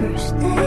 first day,